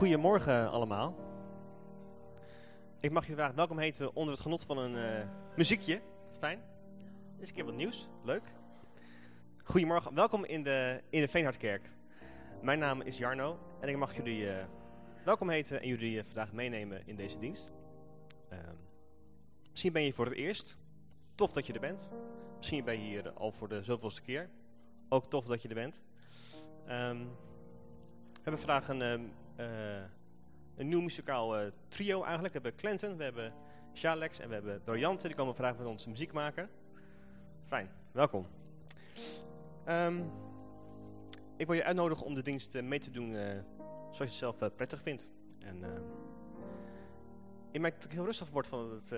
Goedemorgen allemaal. Ik mag je vandaag welkom heten onder het genot van een uh, muziekje. Fijn. Is een keer wat nieuws. Leuk. Goedemorgen. Welkom in de, in de Veenhardkerk. Mijn naam is Jarno en ik mag jullie uh, welkom heten en jullie uh, vandaag meenemen in deze dienst. Ehm, misschien ben je voor het eerst. Tof dat je er bent. Misschien ben je hier al voor de zoveelste keer. Ook tof dat je er bent. Um, we hebben vandaag een ehm, uh, een nieuw muzikaal uh, trio eigenlijk. We hebben Clinton, we hebben Jalex en we hebben Briljante. Die komen vandaag met ons muziek maken. Fijn, welkom. Ik wil je uitnodigen om de dienst uh, mee te doen zoals je het zelf prettig vindt. En ik merk dat ik heel rustig word van het,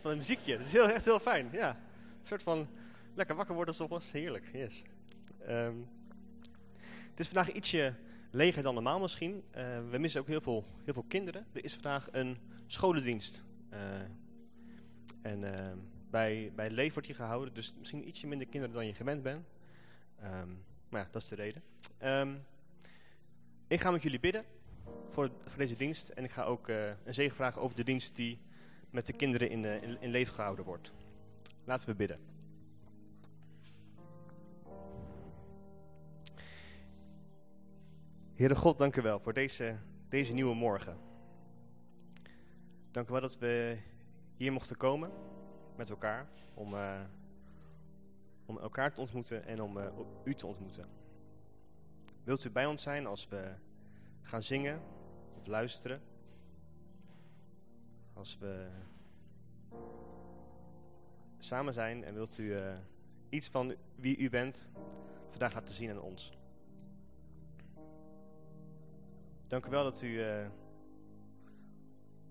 van het muziekje. Dat is heel, echt heel fijn, ja. Een soort van lekker wakker worden soms. Heerlijk, yes. Um, het is vandaag ietsje leger dan normaal misschien. Uh, we missen ook heel veel, heel veel kinderen. Er is vandaag een scholendienst. Uh, en uh, bij, bij Leef wordt gehouden, dus misschien ietsje minder kinderen dan je gewend bent. Maar ja, dat is de reden. Ik ga met jullie bidden voor, deze dienst. En ik ga ook een zegen vragen over de dienst die met de kinderen in, in, in Leef gehouden wordt. Laten we bidden. Heere God, dank u wel voor deze, deze nieuwe morgen. Dank u wel dat we hier mochten komen met elkaar om, uh, om elkaar te ontmoeten en om u te ontmoeten. Wilt u bij ons zijn als we gaan zingen of luisteren? Als we samen zijn en wilt u uh, iets van wie u bent vandaag laten zien aan ons? Dank u wel dat u uh,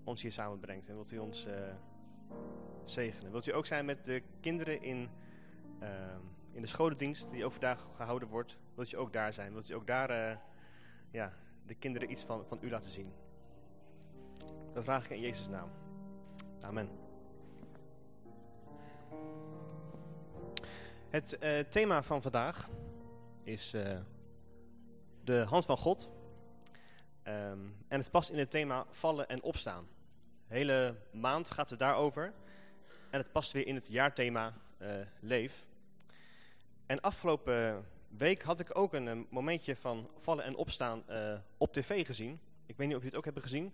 ons hier samenbrengt en wilt u ons uh, zegenen. Wilt u ook zijn met de kinderen in, in de scholendienst die ook vandaag gehouden wordt. Wilt u ook daar zijn? Wilt u ook daar ja, de kinderen iets van, van u laten zien? Dat vraag ik in Jezus' naam. Amen. Het thema van vandaag is de hand van God... Um, en het past in het thema vallen en opstaan. De hele maand gaat het daarover. En het past weer in het jaarthema uh, leef. En afgelopen week had ik ook een, momentje van vallen en opstaan uh, op tv gezien. Ik weet niet of jullie het ook hebben gezien.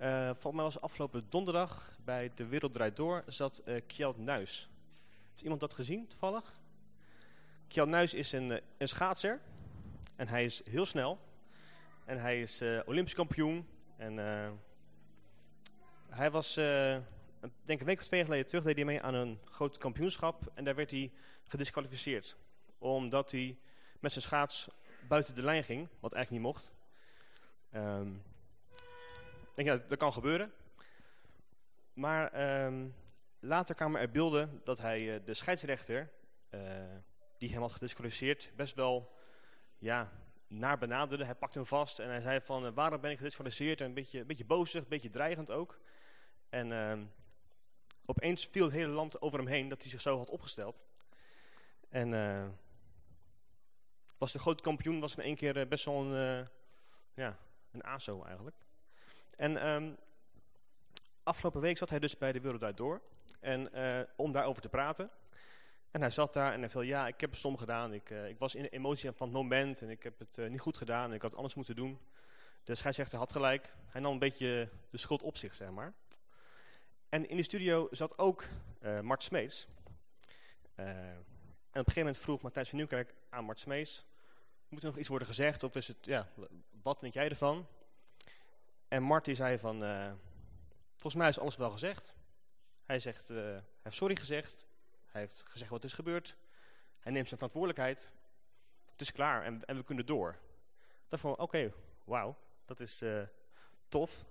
Uh, volgens mij was afgelopen donderdag bij De Wereld Draait Door zat uh, Kjeld Nuis. Heeft iemand dat gezien toevallig? Kjeld Nuis is een, een schaatser. En hij is heel snel. En hij is Olympisch kampioen. En hij was, denk een week of twee geleden terug, deed hij mee aan een groot kampioenschap. En daar werd hij gedisqualificeerd. Omdat hij met zijn schaats buiten de lijn ging, wat eigenlijk niet mocht. Um, denk, ja, dat kan gebeuren. Maar um, later kwamen er beelden dat hij de scheidsrechter, die hem had gedisqualificeerd, best wel ja, naar benaderde. Hij pakte hem vast en hij zei van waarom ben ik gedisqualificeerd? En een beetje, een beetje bozig, een beetje dreigend ook. En uh, opeens viel het hele land over hem heen dat hij zich zo had opgesteld. En was de grote kampioen, was in één keer best wel een, uh, ja, een ASO eigenlijk. En um, afgelopen week zat hij dus bij de Wereld Door. En om daarover te praten. En hij zat daar en hij zei, ja, ik heb het stom gedaan. Ik, ik was in de emotie van het moment en ik heb het niet goed gedaan en ik had alles moeten doen. De scheidsrechter had gelijk. Hij nam een beetje de schuld op zich, zeg maar. En in de studio zat ook uh, Mart Smeets. Op een gegeven moment vroeg Matthijs van Nieuwkerk aan Mart Smeets... Moet er nog iets worden gezegd of is het, ja, wat vind jij ervan? En Mart zei van, volgens mij is alles wel gezegd. Hij zegt, hij heeft sorry gezegd. Hij heeft gezegd wat is gebeurd. Hij neemt zijn verantwoordelijkheid. Het is klaar en, en we kunnen door. Dan oké, wauw, dat is uh, tof.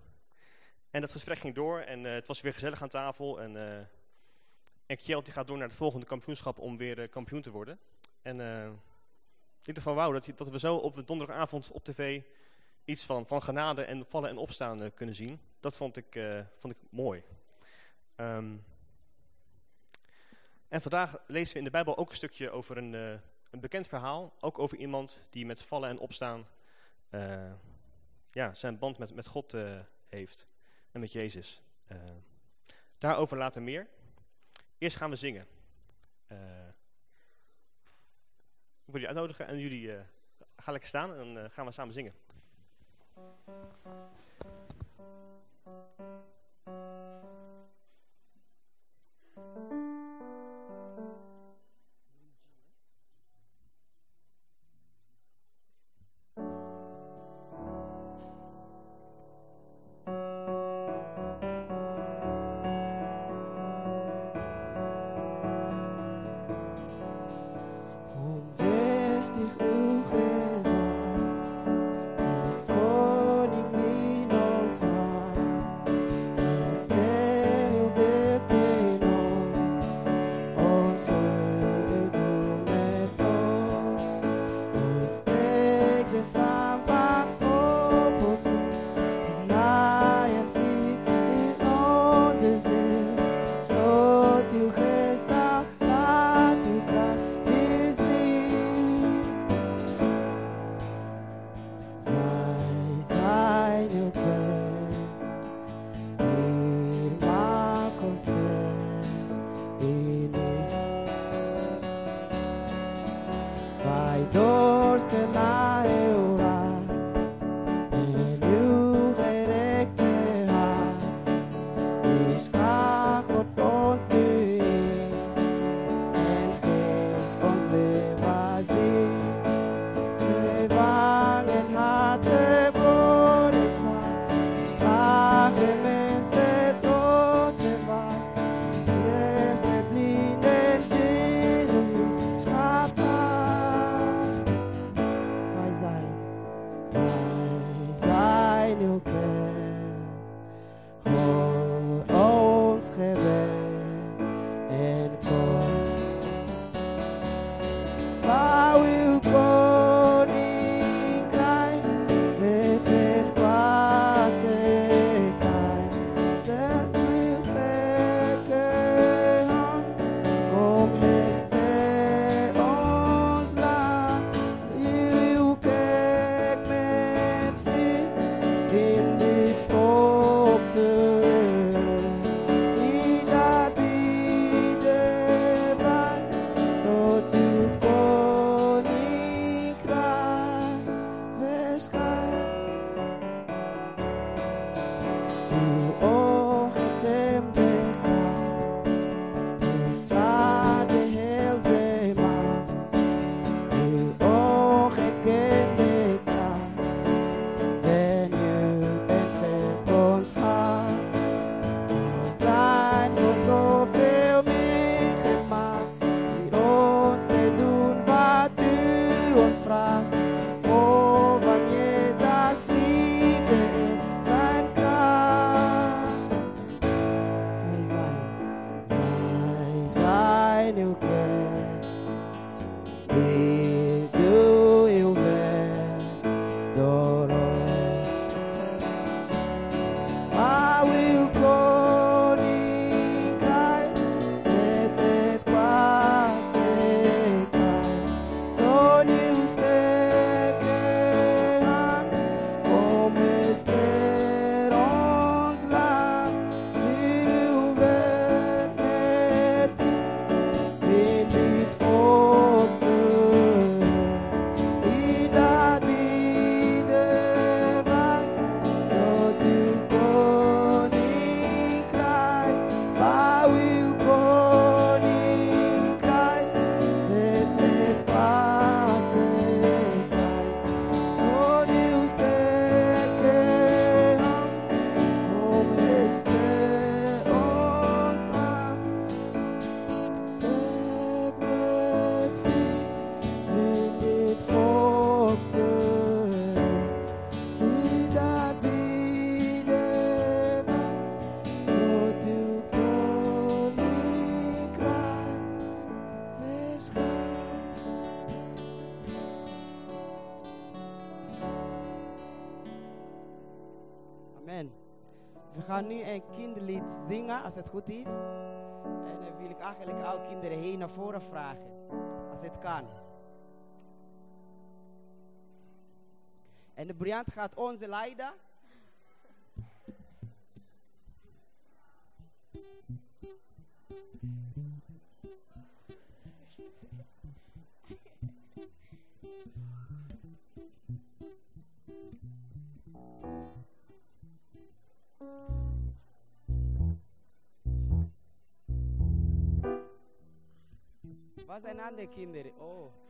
En dat gesprek ging door en het was weer gezellig aan tafel. En, en Kjeld gaat door naar het volgende kampioenschap om weer kampioen te worden. En ik dacht van, wauw, dat, dat we zo op de donderdagavond op tv iets van, van genade en vallen en opstaan kunnen zien. Dat vond ik, vond ik mooi. Ehm, en vandaag lezen we in de Bijbel ook een stukje over een, een bekend verhaal. Ook over iemand die met vallen en opstaan ja, zijn band met, met God heeft. En met Jezus. daarover later meer. Eerst gaan we zingen. ik wil jullie uitnodigen en jullie gaan lekker staan en dan gaan we samen zingen. Gaan nu een kinderlied zingen, als het goed is. En dan wil ik eigenlijk alle kinderen heen naar voren vragen, als het kan. En de Briant gaat onze leiden. zijn andere kinderen? Oh.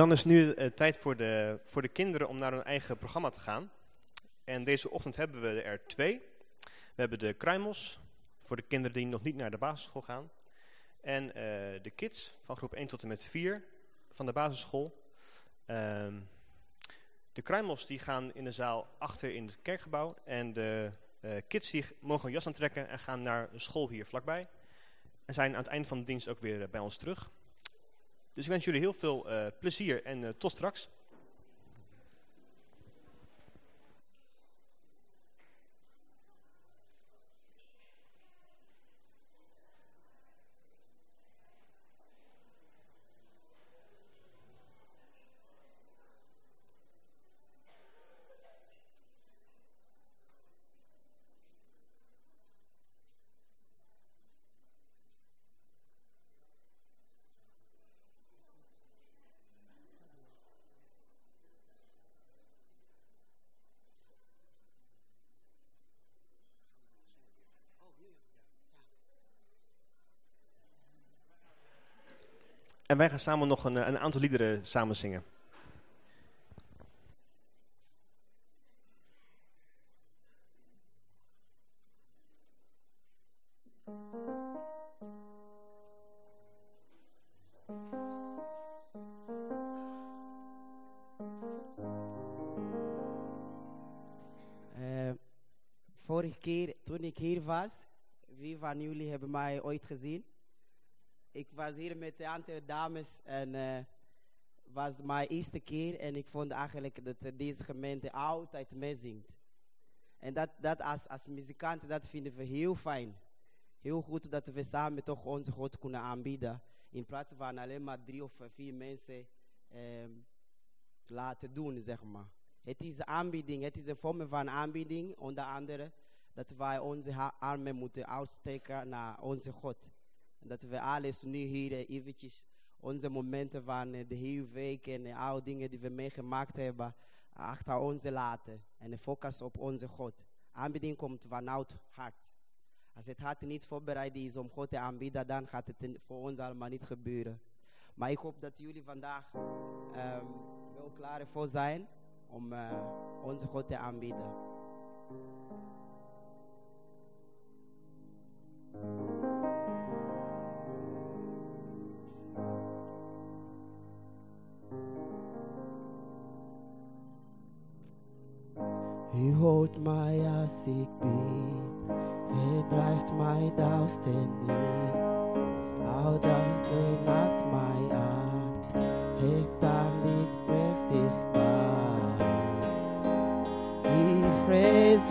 Dan is nu uh, tijd voor de, voor de kinderen om naar hun eigen programma te gaan. En deze ochtend hebben we er twee. We hebben de kruimels, voor de kinderen die nog niet naar de basisschool gaan. En uh, de kids van groep 1 tot en met 4 van de basisschool. Uh, de kruimels die gaan in de zaal achter in het kerkgebouw. En de uh, kids die mogen een jas aantrekken en gaan naar een school hier vlakbij. En zijn aan het eind van de dienst ook weer bij ons terug. Dus ik wens jullie heel veel uh, plezier en uh, tot straks. En wij gaan samen nog een, een aantal liederen samen zingen. Uh, vorige keer toen ik hier was, wie van jullie hebben mij ooit gezien? Ik was hier met een aantal dames en het was mijn eerste keer en ik vond eigenlijk dat eh, deze gemeente altijd meezingt. En dat, dat als, als muzikant, dat vinden we heel fijn. Heel goed dat we samen toch onze God kunnen aanbieden. In plaats van alleen maar drie of vier mensen ehm, laten doen, zeg maar. Het is aanbieding, het is een vorm van aanbieding, onder andere dat wij onze armen moeten uitsteken naar onze God. En dat we alles nu hier eventjes, onze momenten van de hele week en eh, alle dingen die we meegemaakt hebben, achter ons laten. En focus op onze God. Aanbieding komt vanuit hart. Als het hart niet voorbereid is om God te aanbieden, dan gaat het voor ons allemaal niet gebeuren. Maar ik hoop dat jullie vandaag ehm, wel klaar voor zijn om eh, onze God te aanbieden. U hoort mij als ik bid, verdrijft mij duisternis. Houd de nacht mij aan, het daglicht werd zichtbaar. Wie vrees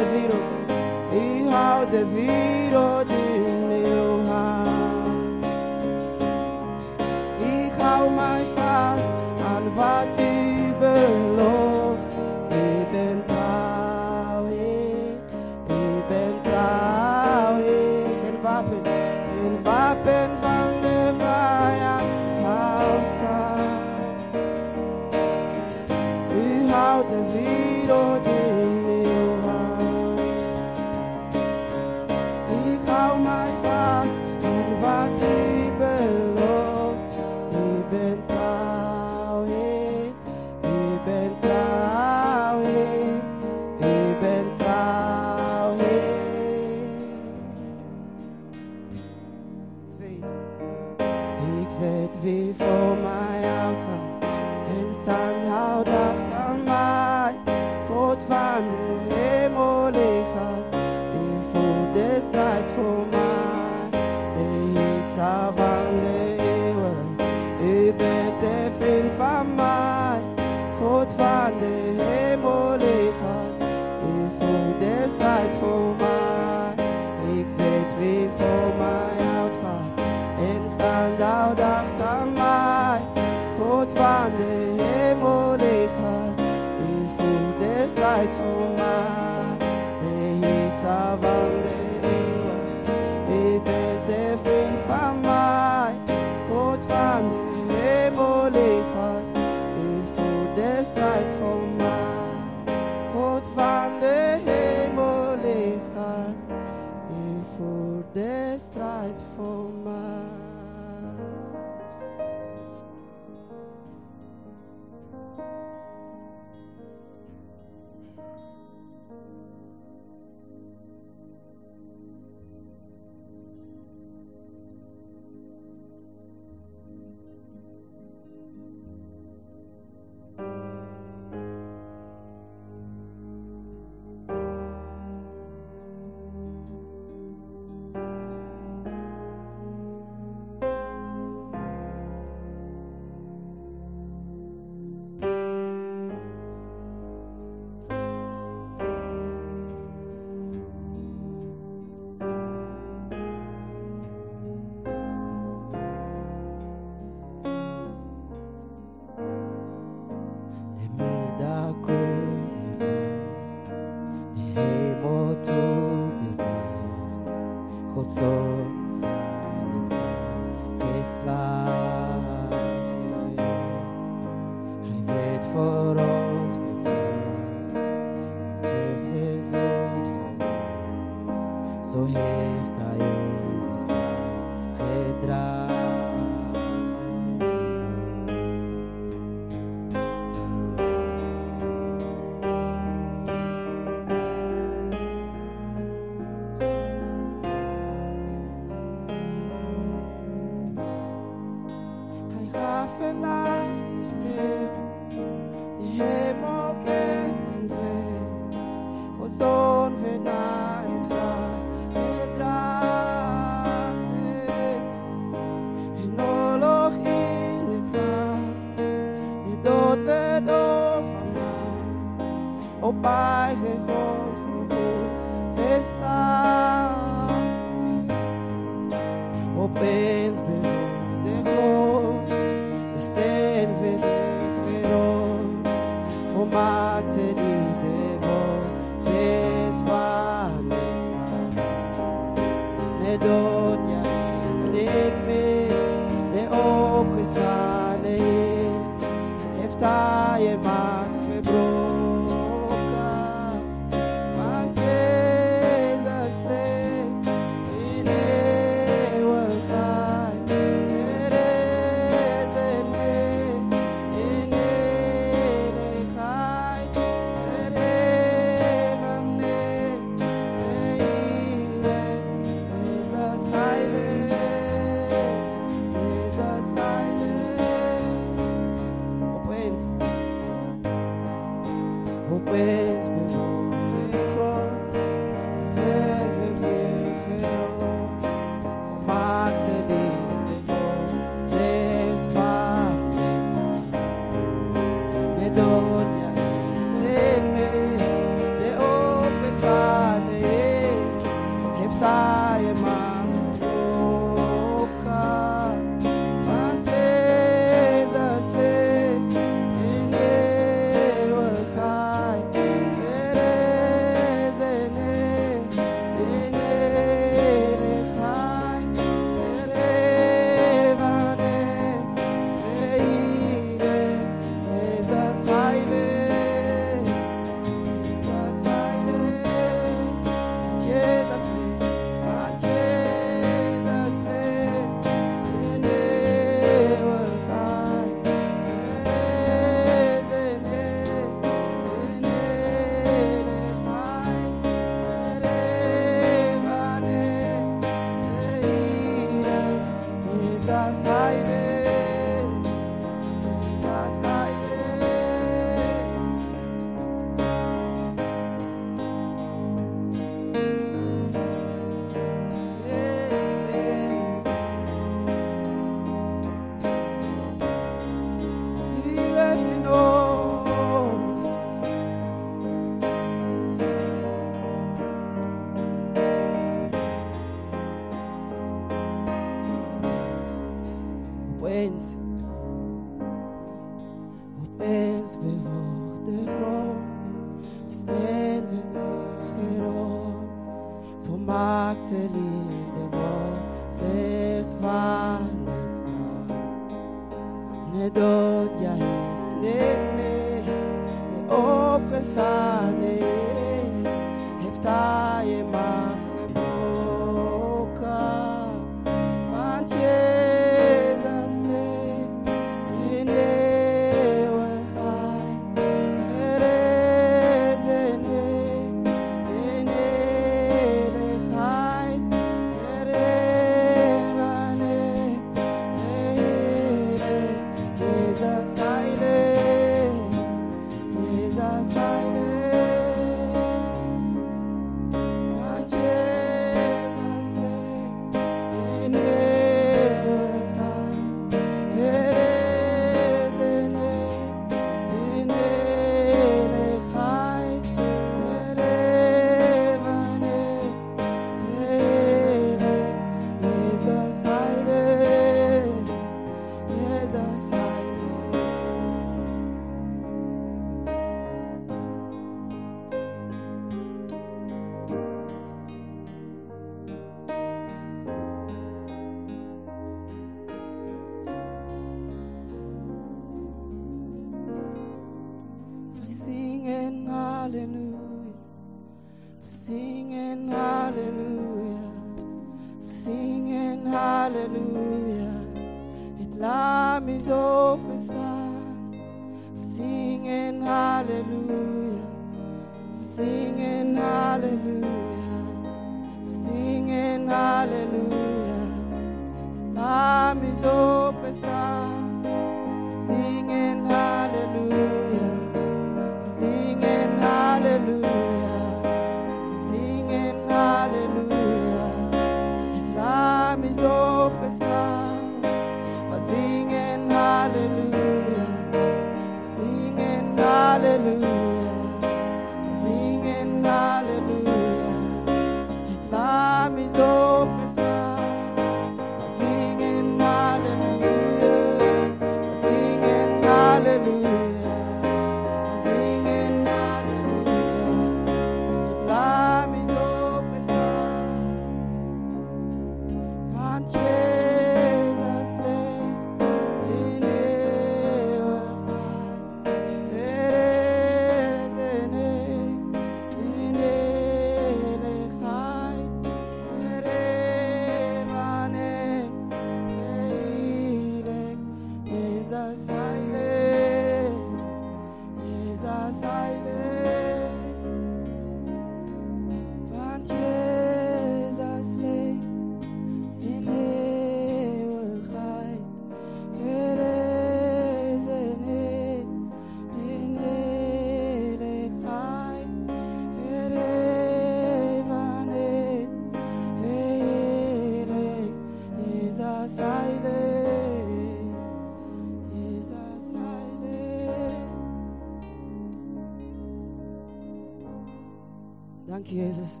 Dank je, Jezus.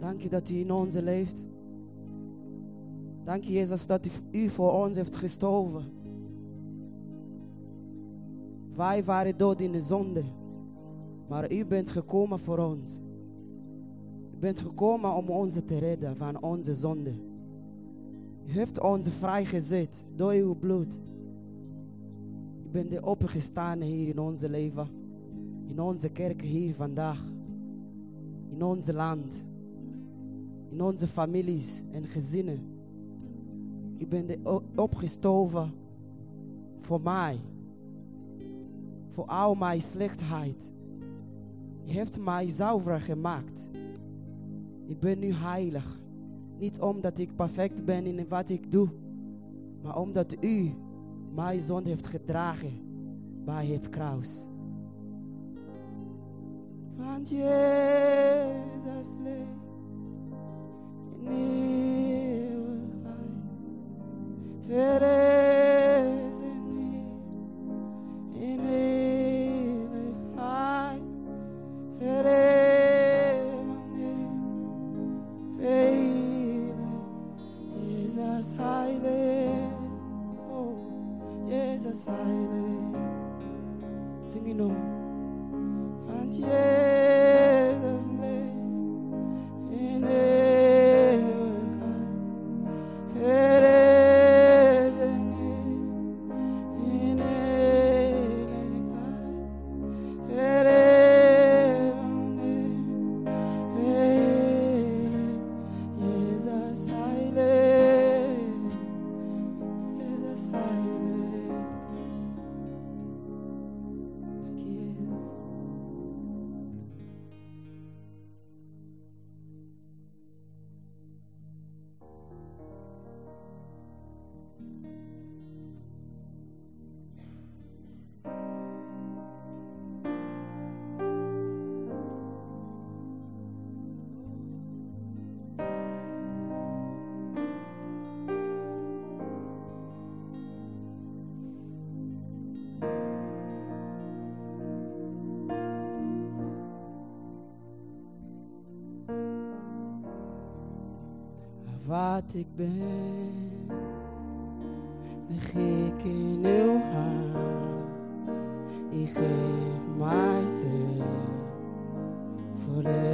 Dank je dat u in ons leeft. Dank je, Jezus, dat u, voor ons heeft gestorven. Wij waren dood in de zonde, maar u bent gekomen voor ons. U bent gekomen om ons te redden van onze zonde. U heeft ons vrijgezet door uw bloed. U bent opgestaan hier in ons leven, in onze kerk hier vandaag, in ons land, in onze families en gezinnen. U bent opgestoven voor mij, voor al mijn slechtheid. U heeft mij zuiver gemaakt. Ik ben nu heilig. Niet omdat ik perfect ben in wat ik doe, maar omdat u mijn zonde heeft gedragen bij het kruis. upon Jesus' leg, and he will find fetters in it, and he will find fetters on it. Faith, Jesus, highly, oh, Jesus, highly. Sing it on. Yeah. wat ik ben. Negeer ik in uw hand. Ik geef mijzelf volledig.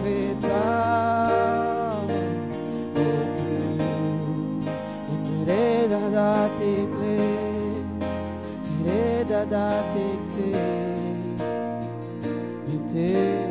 That tem que ser inteiro.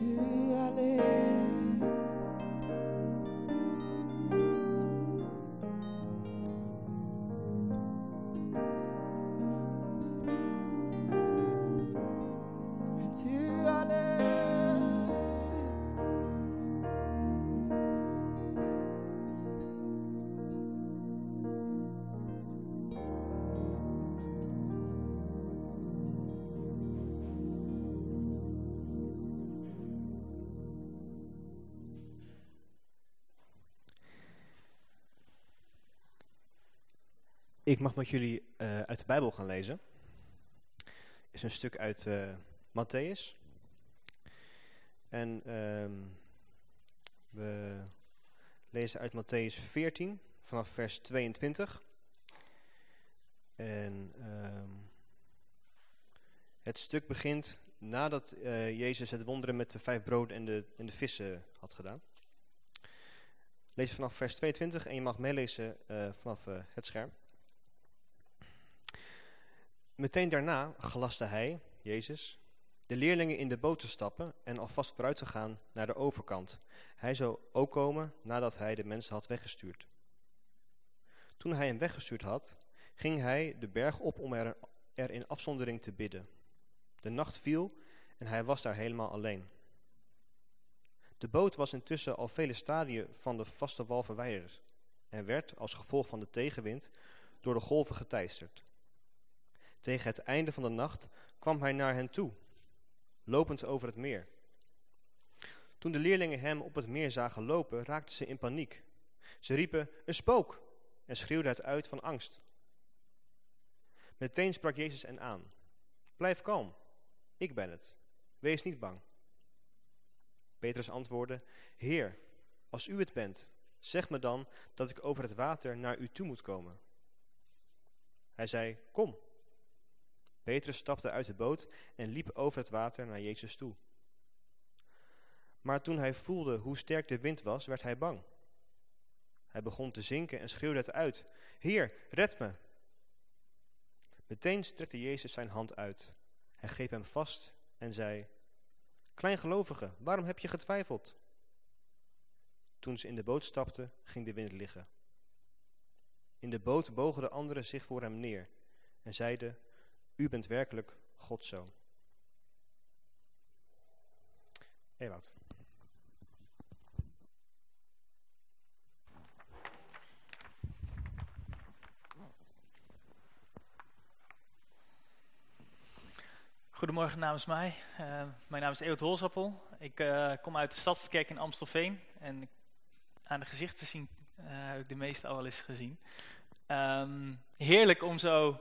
Met Ik mag met jullie eh, uit de Bijbel gaan lezen. is een stuk uit eh Matthäus. En ehm, we lezen uit Matthäus 14 vanaf vers 22. En ehm, het stuk begint nadat eh, Jezus het wonderen met de vijf broden en de, en de vissen had gedaan. Lees vanaf vers 22 en je mag meelezen vanaf het scherm. Meteen daarna gelaste hij, Jezus, de leerlingen in de boot te stappen en alvast vooruit te gaan naar de overkant. Hij zou ook komen nadat hij de mensen had weggestuurd. Toen hij hem weggestuurd had, ging hij de berg op om er, er in afzondering te bidden. De nacht viel en hij was daar helemaal alleen. De boot was intussen al vele stadien van de vaste wal verwijderd en werd, als gevolg van de tegenwind, door de golven geteisterd. Tegen het einde van de nacht kwam hij naar hen toe, lopend over het meer. Toen de leerlingen hem op het meer zagen lopen, raakten ze in paniek. Ze riepen, een spook, en schreeuwden het uit van angst. Meteen sprak Jezus hen aan. Blijf kalm, ik ben het. Wees niet bang. Petrus antwoordde, Heer, als u het bent, zeg me dan dat ik over het water naar u toe moet komen. Hij zei, kom. Petrus stapte uit de boot en liep over het water naar Jezus toe. Maar toen hij voelde hoe sterk de wind was, werd hij bang. Hij begon te zinken en schreeuwde het uit. Heer, red me! Meteen strekte Jezus zijn hand uit. Hij greep hem vast en zei, Kleingelovige, waarom heb je getwijfeld? Toen ze in de boot stapten, ging de wind liggen. In de boot bogen de anderen zich voor hem neer en zeiden, U bent werkelijk Gods zoon. Ewout. Goedemorgen namens mij. Uh, mijn naam is Ewout Holzappel. Ik uh, kom uit de Stadskerk in Amstelveen. En aan de gezichten zien uh, heb ik de meeste al wel eens gezien. Um, heerlijk om zo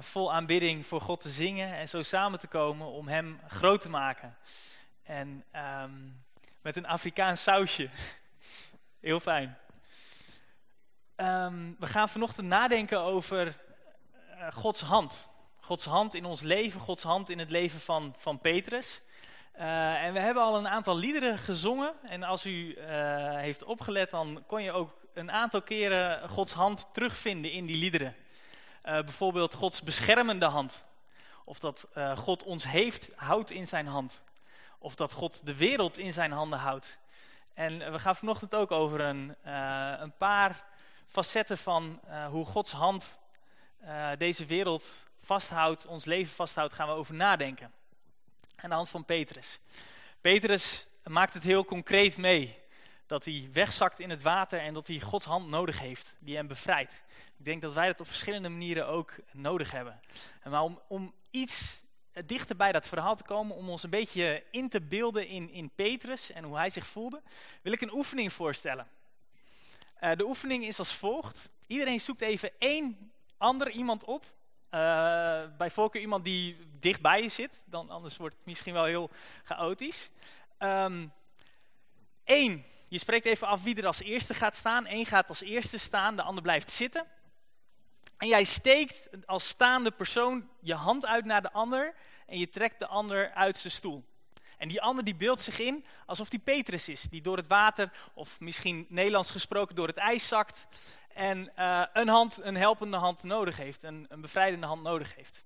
vol aanbidding voor God te zingen en zo samen te komen om hem groot te maken. En um, met een Afrikaans sausje. Heel fijn. Um, we gaan vanochtend nadenken over Gods hand. Gods hand in ons leven, Gods hand in het leven van, van Petrus. Uh, en we hebben al een aantal liederen gezongen. En als u heeft opgelet, dan kon je ook een aantal keren Gods hand terugvinden in die liederen. Uh, bijvoorbeeld Gods beschermende hand. Of dat God ons heeft, houdt in zijn hand. Of dat God de wereld in zijn handen houdt. En we gaan vanochtend ook over een, een paar facetten van hoe Gods hand deze wereld vasthoudt, ons leven vasthoudt, gaan we over nadenken. Aan de hand van Petrus. Petrus maakt het heel concreet mee. Dat hij wegzakt in het water en dat hij Gods hand nodig heeft, die hem bevrijdt. Ik denk dat wij dat op verschillende manieren ook nodig hebben. Maar om, om iets dichter bij dat verhaal te komen, om ons een beetje in te beelden in, in Petrus en hoe hij zich voelde, wil ik een oefening voorstellen. Uh, de oefening is als volgt. Iedereen zoekt even één ander iemand op uh, bij voorkeur iemand die dicht bij je zit, dan anders wordt het misschien wel heel chaotisch. Eén, um, je spreekt even af wie er als eerste gaat staan. Eén gaat als eerste staan, de ander blijft zitten. En jij steekt als staande persoon je hand uit naar de ander en je trekt de ander uit zijn stoel. En die ander die beeldt zich in alsof die Petrus is, die door het water, of misschien Nederlands gesproken door het ijs zakt. En uh, een hand, een helpende hand nodig heeft, een, een bevrijdende hand nodig heeft.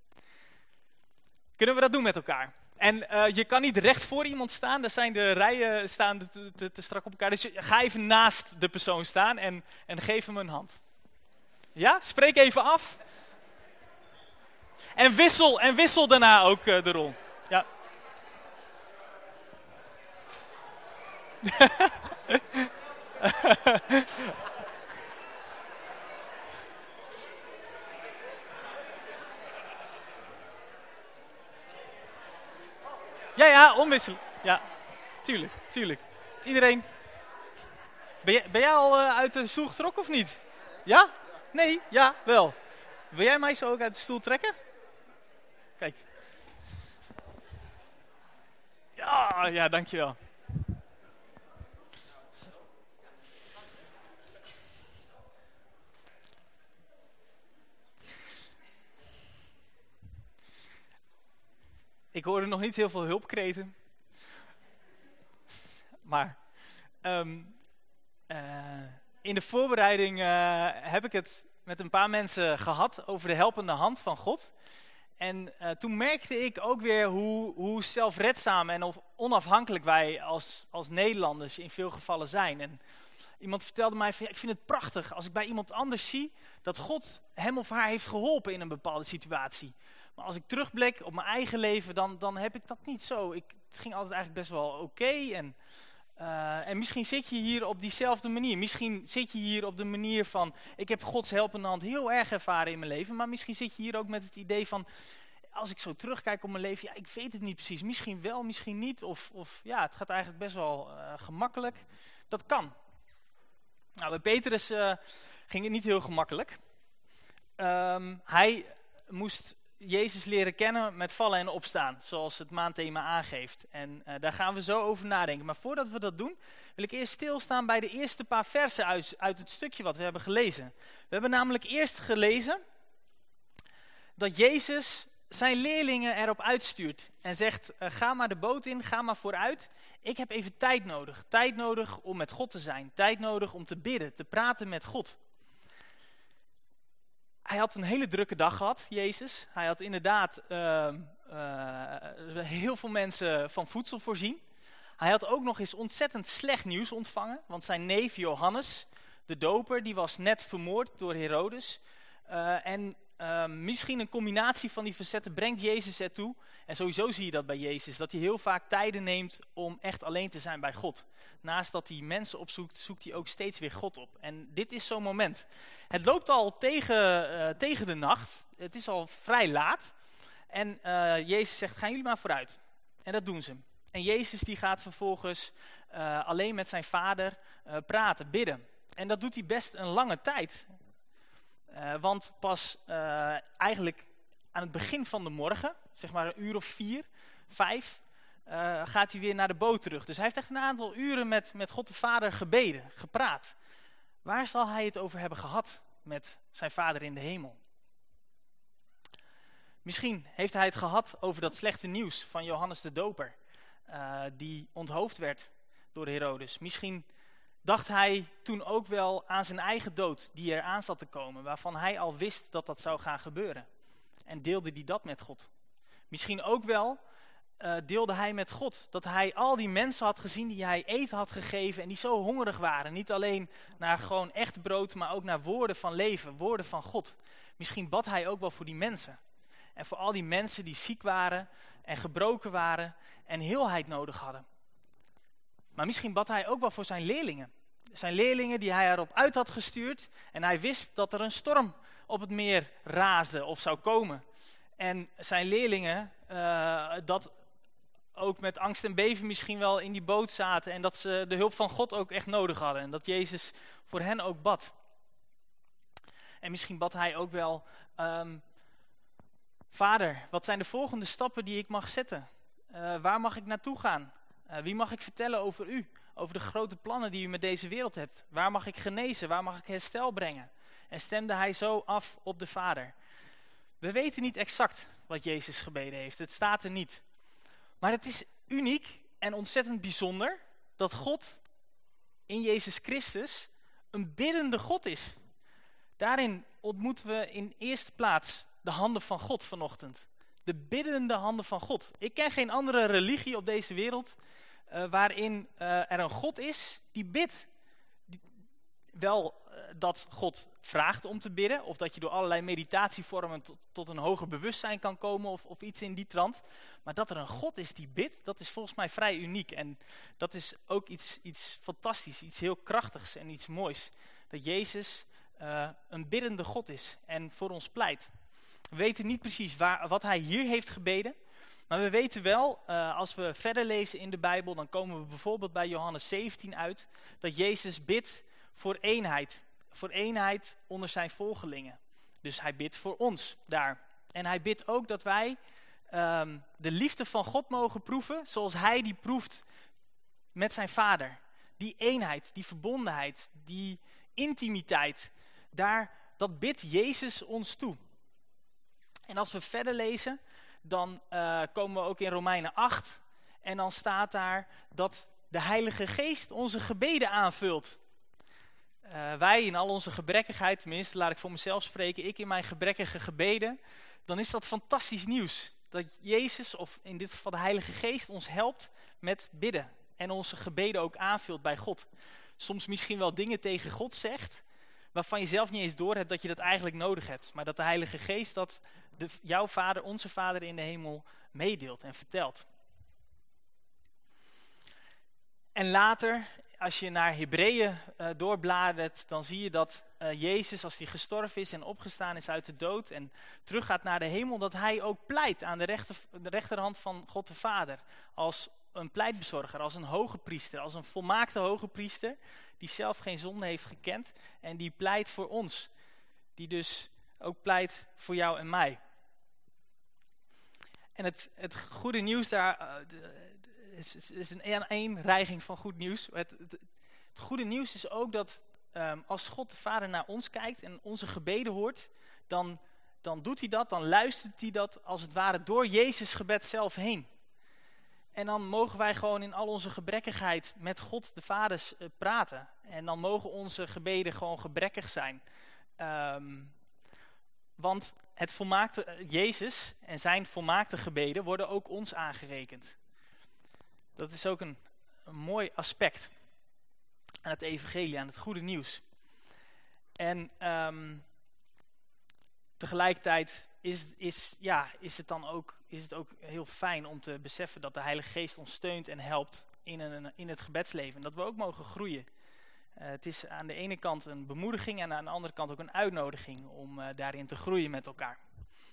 Kunnen we dat doen met elkaar? En uh, je kan niet recht voor iemand staan, daar zijn de rijen staan te, te, te strak op elkaar. Dus ga even naast de persoon staan en, en geef hem een hand. Ja, spreek even af. En wissel, en wissel daarna ook uh, de rol. Ja. Ja, ja, omwisselen. Ja, tuurlijk, tuurlijk. Iedereen. Ben jij, ben jij al uh, uit de stoel getrokken of niet? Ja? Nee? Ja, wel. Wil jij mij zo ook uit de stoel trekken? Kijk. Ja, ja, dankjewel. Ik hoorde nog niet heel veel hulpkreten. Maar um, uh, in de voorbereiding uh, heb ik het met een paar mensen gehad over de helpende hand van God. En uh, toen merkte ik ook weer hoe, hoe zelfredzaam en onafhankelijk wij als, als Nederlanders in veel gevallen zijn. En iemand vertelde mij, van, ik vind het prachtig als ik bij iemand anders zie dat God hem of haar heeft geholpen in een bepaalde situatie. Maar als ik terugblik op mijn eigen leven, dan, dan heb ik dat niet zo. Ik, het ging altijd eigenlijk best wel oké. en, uh, en misschien zit je hier op diezelfde manier. Misschien zit je hier op de manier van, ik heb Gods helpende hand heel erg ervaren in mijn leven. Maar misschien zit je hier ook met het idee van, als ik zo terugkijk op mijn leven, ja, ik weet het niet precies. Misschien wel, misschien niet. Of, of ja, het gaat eigenlijk best wel uh, gemakkelijk. Dat kan. Nou, bij Petrus uh, ging het niet heel gemakkelijk. Um, hij moest Jezus leren kennen met vallen en opstaan, zoals het maandthema aangeeft. En uh, daar gaan we zo over nadenken. Maar voordat we dat doen, wil ik eerst stilstaan bij de eerste paar versen uit, uit het stukje wat we hebben gelezen. We hebben namelijk eerst gelezen dat Jezus zijn leerlingen erop uitstuurt en zegt, uh, ga maar de boot in, ga maar vooruit. Ik heb even tijd nodig. Tijd nodig om met God te zijn. Tijd nodig om te bidden, te praten met God hij had een hele drukke dag gehad, Jezus. Hij had inderdaad uh, uh, heel veel mensen van voedsel voorzien. Hij had ook nog eens ontzettend slecht nieuws ontvangen. Want zijn neef Johannes, de doper, die was net vermoord door Herodes. Uh, en misschien een combinatie van die facetten brengt Jezus ertoe. En sowieso zie je dat bij Jezus. Dat hij heel vaak tijden neemt om echt alleen te zijn bij God. Naast dat hij mensen opzoekt, zoekt hij ook steeds weer God op. En dit is zo'n moment. Het loopt al tegen, uh, tegen de nacht. Het is al vrij laat. En uh, Jezus zegt, gaan jullie maar vooruit. En dat doen ze. En Jezus die gaat vervolgens uh, alleen met zijn vader praten, bidden. En dat doet hij best een lange tijd. Want pas eigenlijk aan het begin van de morgen, zeg maar een uur of vier, vijf, gaat hij weer naar de boot terug. Dus hij heeft echt een aantal uren met, met God de Vader gebeden, gepraat. Waar zal hij het over hebben gehad met zijn vader in de hemel? Misschien heeft hij het gehad over dat slechte nieuws van Johannes de Doper. Die onthoofd werd door Herodes. Misschien dacht hij toen ook wel aan zijn eigen dood die er aan zat te komen. Waarvan hij al wist dat dat zou gaan gebeuren. En deelde hij dat met God. Misschien ook wel uh, deelde hij met God. Dat hij al die mensen had gezien die hij eten had gegeven en die zo hongerig waren. Niet alleen naar gewoon echt brood, maar ook naar woorden van leven, woorden van God. Misschien bad hij ook wel voor die mensen. En voor al die mensen die ziek waren en gebroken waren en heelheid nodig hadden. Maar misschien bad hij ook wel voor zijn leerlingen. Zijn leerlingen die hij erop uit had gestuurd. En hij wist dat er een storm op het meer raasde of zou komen. En zijn leerlingen uh, dat ook met angst en beven misschien wel in die boot zaten. En dat ze de hulp van God ook echt nodig hadden. En dat Jezus voor hen ook bad. En misschien bad hij ook wel, um, Vader, wat zijn de volgende stappen die ik mag zetten? Uh, waar mag ik naartoe gaan? Uh, wie mag ik vertellen over u? Over de grote plannen die u met deze wereld hebt? Waar mag ik genezen? Waar mag ik herstel brengen? en stemde hij zo af op de Vader. We weten niet exact wat Jezus gebeden heeft. Het staat er niet. Maar het is uniek en ontzettend bijzonder dat God in Jezus Christus een biddende God is. Daarin ontmoeten we in eerste plaats de handen van God vanochtend. De biddende handen van God. Ik ken geen andere religie op deze wereld uh, waarin uh, er een God is die bidt. Wel uh, dat God vraagt om te bidden, of dat je door allerlei meditatievormen tot, tot een hoger bewustzijn kan komen, of, of, iets in die trant. Maar dat er een God is die bidt, dat is volgens mij vrij uniek. En dat is ook iets, iets fantastisch, iets heel krachtigs en iets moois. Dat Jezus een biddende God is en voor ons pleit. We weten niet precies waar, wat hij hier heeft gebeden. Maar we weten wel, uh, als we verder lezen in de Bijbel, dan komen we bijvoorbeeld bij Johannes 17 uit, dat Jezus bidt voor eenheid. Voor eenheid onder zijn volgelingen. Dus hij bidt voor ons daar. En hij bidt ook dat wij um, de liefde van God mogen proeven, zoals hij die proeft met zijn vader. Die eenheid, die verbondenheid, die intimiteit, daar, dat bidt Jezus ons toe. En als we verder lezen, dan uh, komen we ook in Romeinen 8. En dan staat daar dat de Heilige Geest onze gebeden aanvult. Uh, wij in al onze gebrekkigheid, tenminste laat ik voor mezelf spreken, ik in mijn gebrekkige gebeden, dan is dat fantastisch nieuws. Dat Jezus, of in dit geval de Heilige Geest, ons helpt met bidden. En onze gebeden ook aanvult bij God. Soms misschien wel dingen tegen God zegt, waarvan je zelf niet eens doorhebt dat je dat eigenlijk nodig hebt. Maar dat de Heilige Geest dat jouw vader, onze vader in de hemel, meedeelt en vertelt. En later, als je naar Hebreeën uh, doorbladert, dan zie je dat uh, Jezus, als hij gestorven is en opgestaan is uit de dood en teruggaat naar de hemel, dat hij ook pleit aan de, rechter, de rechterhand van God de Vader. Als een pleitbezorger, als een hoge priester, als een volmaakte hoge priester, die zelf geen zonde heeft gekend en die pleit voor ons. Die dus ook pleit voor jou en mij. En het, het goede nieuws daar uh, is, is een één reiging van goed nieuws. Het, het, goede nieuws is ook dat um, als God de Vader naar ons kijkt en onze gebeden hoort, dan, dan doet hij dat, dan luistert hij dat als het ware door Jezus gebed zelf heen. En dan mogen wij gewoon in al onze gebrekkigheid met God de Vader uh, praten. En dan mogen onze gebeden gewoon gebrekkig zijn. Um, want het volmaakte, uh, Jezus en zijn volmaakte gebeden worden ook ons aangerekend. Dat is ook een, mooi aspect aan het evangelie, aan het goede nieuws. En um, tegelijkertijd is, is, ja, is, het dan ook, is het ook heel fijn om te beseffen dat de Heilige Geest ons steunt en helpt in, een, in het gebedsleven. Dat we ook mogen groeien. Uh, het is aan de ene kant een bemoediging en aan de andere kant ook een uitnodiging om uh, daarin te groeien met elkaar.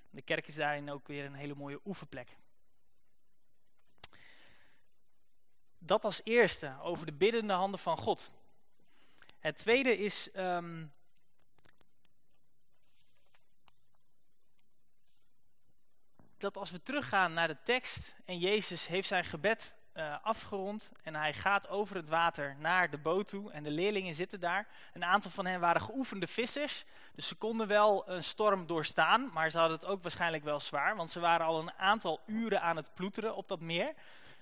De kerk is daarin ook weer een hele mooie oefenplek. Dat als eerste over de biddende handen van God. Het tweede is um, dat als we teruggaan naar de tekst en Jezus heeft zijn gebed uh, afgerond en hij gaat over het water naar de boot toe en de leerlingen zitten daar. Een aantal van hen waren geoefende vissers, dus ze konden wel een storm doorstaan, maar ze hadden het ook waarschijnlijk wel zwaar, want ze waren al een aantal uren aan het ploeteren op dat meer.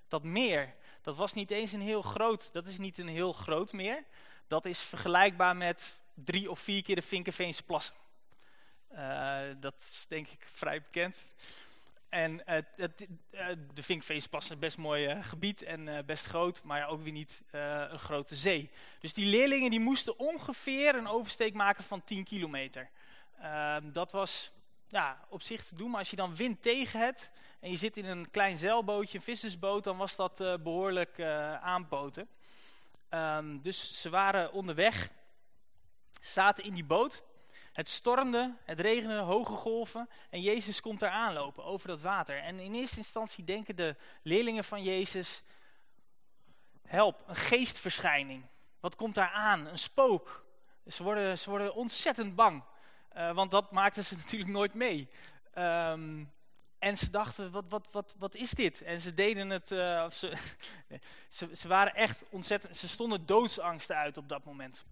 Dat meer, dat was niet eens een heel groot, dat is niet een heel groot meer. Dat is vergelijkbaar met drie of vier keer de Vinkenveense plassen. Uh, dat is denk ik vrij bekend. En uh, de Vinkfeestplas is een best mooi uh, gebied en best groot, maar ook weer niet een grote zee. Dus die leerlingen die moesten ongeveer een oversteek maken van 10 kilometer. Ehm, dat was ja, op zich te doen, maar als je dan wind tegen hebt en je zit in een klein zeilbootje, een vissersboot, dan was dat behoorlijk aanpoten. Um, dus ze waren onderweg, zaten in die boot het stormde, het regende, hoge golven en Jezus komt daar aanlopen over dat water. En in eerste instantie denken de leerlingen van Jezus, help, een geestverschijning. Wat komt daar aan? Een spook. Ze worden, ze worden ontzettend bang, uh, want dat maakten ze natuurlijk nooit mee. Um, en ze dachten, wat, wat, wat, wat is dit? En ze deden het, uh, ze, ze, ze waren echt ontzettend, ze stonden doodsangsten uit op dat moment.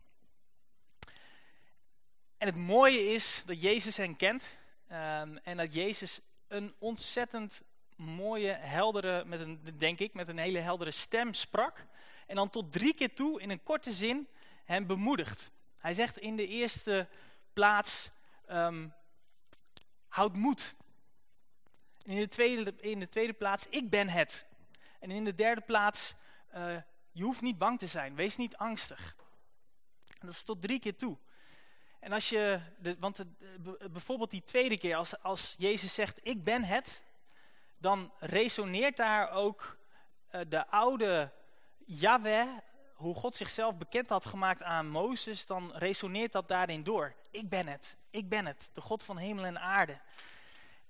En het mooie is dat Jezus hen kent ehm, en dat Jezus een ontzettend mooie, heldere, met een, denk ik, met een hele heldere stem sprak. En dan tot drie keer toe in een korte zin hem bemoedigt. Hij zegt in de eerste plaats, um, houd moed. in de, tweede, in de tweede plaats, ik ben het. En in de derde plaats, uh, je hoeft niet bang te zijn, wees niet angstig. En dat is tot drie keer toe. En als je, de, want bijvoorbeeld die tweede keer, als, als Jezus zegt, ik ben het, dan resoneert daar ook uh, de oude Yahweh, hoe God zichzelf bekend had gemaakt aan Mozes, dan resoneert dat daarin door. Ik ben het, ik ben het, de God van hemel en aarde.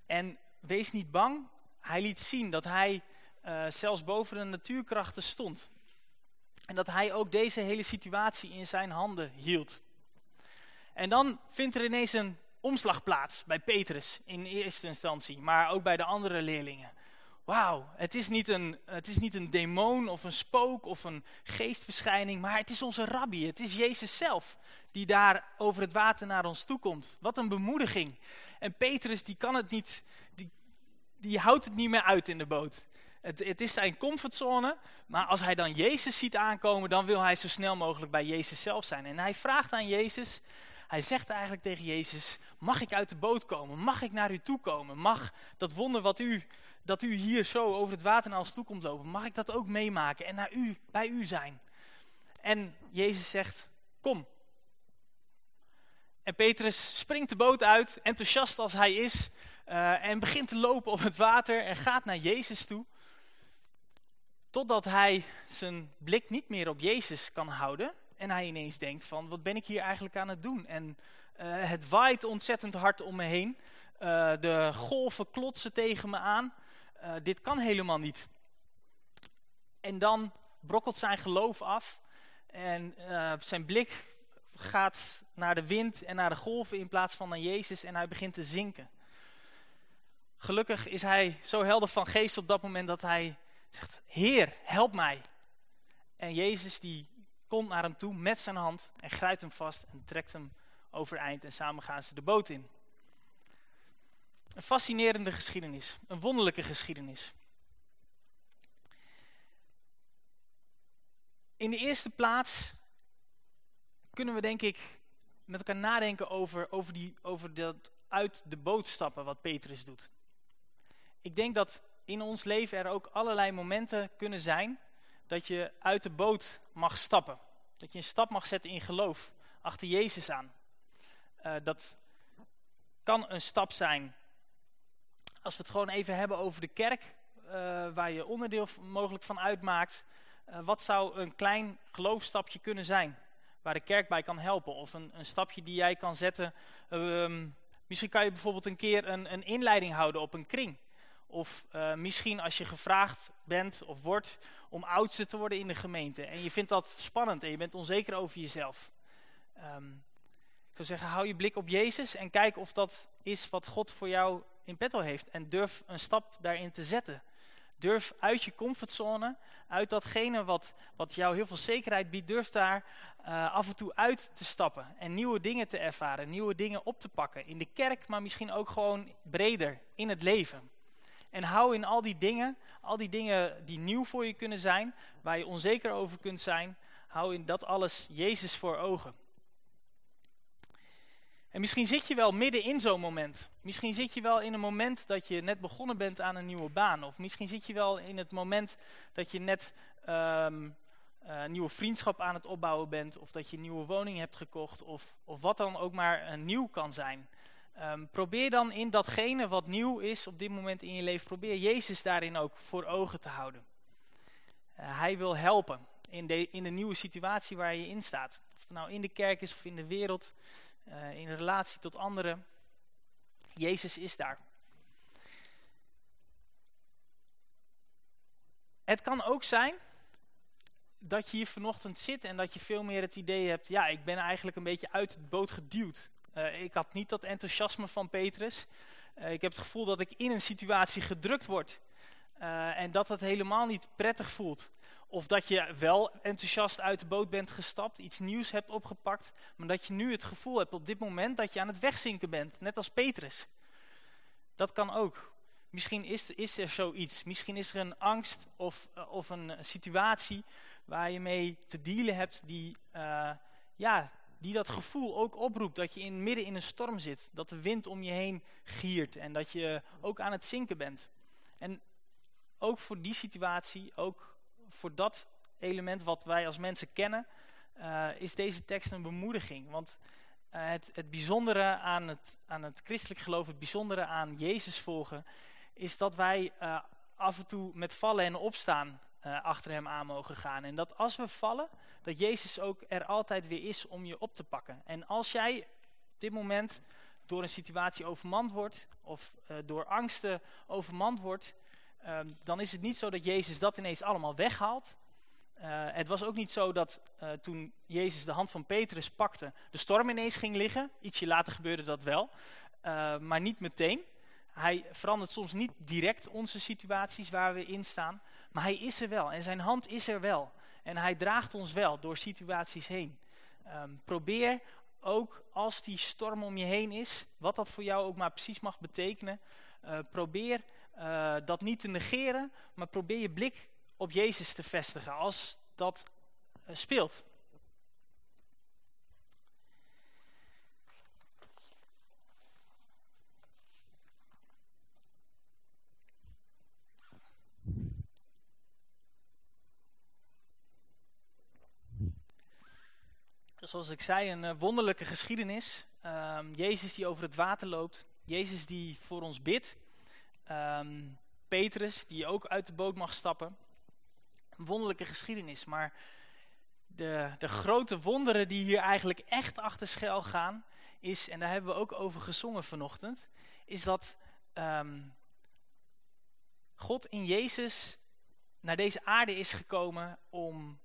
En wees niet bang, hij liet zien dat hij uh, zelfs boven de natuurkrachten stond. En dat hij ook deze hele situatie in zijn handen hield. En dan vindt er ineens een omslag plaats bij Petrus in eerste instantie, maar ook bij de andere leerlingen. Wauw, het, is niet een, het is niet een demon of een spook of een geestverschijning, maar het is onze rabbi, het is Jezus zelf die daar over het water naar ons toe komt. Wat een bemoediging. En Petrus die kan het niet, die, die houdt het niet meer uit in de boot. Het, het, is zijn comfortzone, maar als hij dan Jezus ziet aankomen, dan wil hij zo snel mogelijk bij Jezus zelf zijn. En hij vraagt aan Jezus, hij zegt eigenlijk tegen Jezus, mag ik uit de boot komen? Mag ik naar u toe komen? Mag dat wonder wat u, dat u hier zo over het water naar ons toe komt lopen, mag ik dat ook meemaken en naar u, bij u zijn? En Jezus zegt, kom. En Petrus springt de boot uit, enthousiast als hij is, uh, en begint te lopen op het water en gaat naar Jezus toe. Totdat hij zijn blik niet meer op Jezus kan houden. En hij ineens denkt van, wat ben ik hier eigenlijk aan het doen? En uh, het waait ontzettend hard om me heen. Uh, de golven klotsen tegen me aan. Uh, dit kan helemaal niet. En dan brokkelt zijn geloof af. En zijn blik gaat naar de wind en naar de golven in plaats van naar Jezus. En hij begint te zinken. Gelukkig is hij zo helder van geest op dat moment dat hij zegt, Heer, help mij. En Jezus die komt naar hem toe met zijn hand en grijpt hem vast en trekt hem overeind. En samen gaan ze de boot in. Een fascinerende geschiedenis, een wonderlijke geschiedenis. In de eerste plaats kunnen we denk ik met elkaar nadenken over, over, die, over dat uit de boot stappen wat Petrus doet. Ik denk dat in ons leven er ook allerlei momenten kunnen zijn dat je uit de boot mag stappen. Dat je een stap mag zetten in geloof, achter Jezus aan. Uh, dat kan een stap zijn, als we het gewoon even hebben over de kerk, uh, waar je onderdeel mogelijk van uitmaakt. Uh, wat zou een klein geloofstapje kunnen zijn, waar de kerk bij kan helpen? Of een, een stapje die jij kan zetten. Um, misschien kan je bijvoorbeeld een keer een, een inleiding houden op een kring. Of uh, misschien als je gevraagd bent of wordt om oudste te worden in de gemeente. En je vindt dat spannend en je bent onzeker over jezelf. Um, ik zou zeggen, hou je blik op Jezus en kijk of dat is wat God voor jou in petto heeft. En durf een stap daarin te zetten. Durf uit je comfortzone, uit datgene wat, wat jou heel veel zekerheid biedt, durf daar uh, af en toe uit te stappen. En nieuwe dingen te ervaren, nieuwe dingen op te pakken. In de kerk, maar misschien ook gewoon breder in het leven. En hou in al die dingen, al die dingen die nieuw voor je kunnen zijn, waar je onzeker over kunt zijn, hou in dat alles Jezus voor ogen. En misschien zit je wel midden in zo'n moment. Misschien zit je wel in een moment dat je net begonnen bent aan een nieuwe baan. Of misschien zit je wel in het moment dat je net um, nieuwe vriendschap aan het opbouwen bent. Of dat je een nieuwe woning hebt gekocht. Of, of wat dan ook maar nieuw kan zijn. Um, probeer dan in datgene wat nieuw is op dit moment in je leven, probeer Jezus daarin ook voor ogen te houden. Uh, hij wil helpen in de, in de nieuwe situatie waar je in staat. Of het nou in de kerk is of in de wereld, uh, in relatie tot anderen. Jezus is daar. Het kan ook zijn dat je hier vanochtend zit en dat je veel meer het idee hebt, ja, ik ben eigenlijk een beetje uit het boot geduwd. Uh, ik had niet dat enthousiasme van Petrus. Uh, ik heb het gevoel dat ik in een situatie gedrukt word. eh, en dat het helemaal niet prettig voelt. Of dat je wel enthousiast uit de boot bent gestapt, iets nieuws hebt opgepakt, maar dat je nu het gevoel hebt op dit moment dat je aan het wegzinken bent, net als Petrus. Dat kan ook. Misschien is, is er zoiets, misschien is er een angst of, eh, of een situatie waar je mee te dealen hebt die, ja, die dat gevoel ook oproept. Dat je in, midden in een storm zit, dat de wind om je heen giert en dat je ook aan het zinken bent. En ook voor die situatie, ook voor dat element wat wij als mensen kennen, uh, is deze tekst een bemoediging. Want uh, het, het bijzondere aan het, aan het christelijk geloof, het bijzondere aan Jezus volgen, is dat wij uh, af en toe met vallen en opstaan achter hem aan mogen gaan. En dat als we vallen, dat Jezus ook er altijd weer is om je op te pakken. En als jij op dit moment door een situatie overmand wordt, of door angsten overmand wordt, um, dan is het niet zo dat Jezus dat ineens allemaal weghaalt. Uh, het was ook niet zo dat toen Jezus de hand van Petrus pakte, de storm ineens ging liggen. Ietsje later gebeurde dat wel, maar niet meteen. Hij verandert soms niet direct onze situaties waar we in staan, maar hij is er wel en zijn hand is er wel. En hij draagt ons wel door situaties heen. Um, probeer ook als die storm om je heen is, wat dat voor jou ook maar precies mag betekenen, probeer uh, dat niet te negeren, maar probeer je blik op Jezus te vestigen als dat uh, speelt. Zoals ik zei, een uh, wonderlijke geschiedenis. Um, Jezus die over het water loopt. Jezus die voor ons bidt. Um, Petrus, die ook uit de boot mag stappen. Een wonderlijke geschiedenis, maar de, de grote wonderen die hier eigenlijk echt achter schuil gaan, is, en daar hebben we ook over gezongen vanochtend, is dat um, God in Jezus naar deze aarde is gekomen om,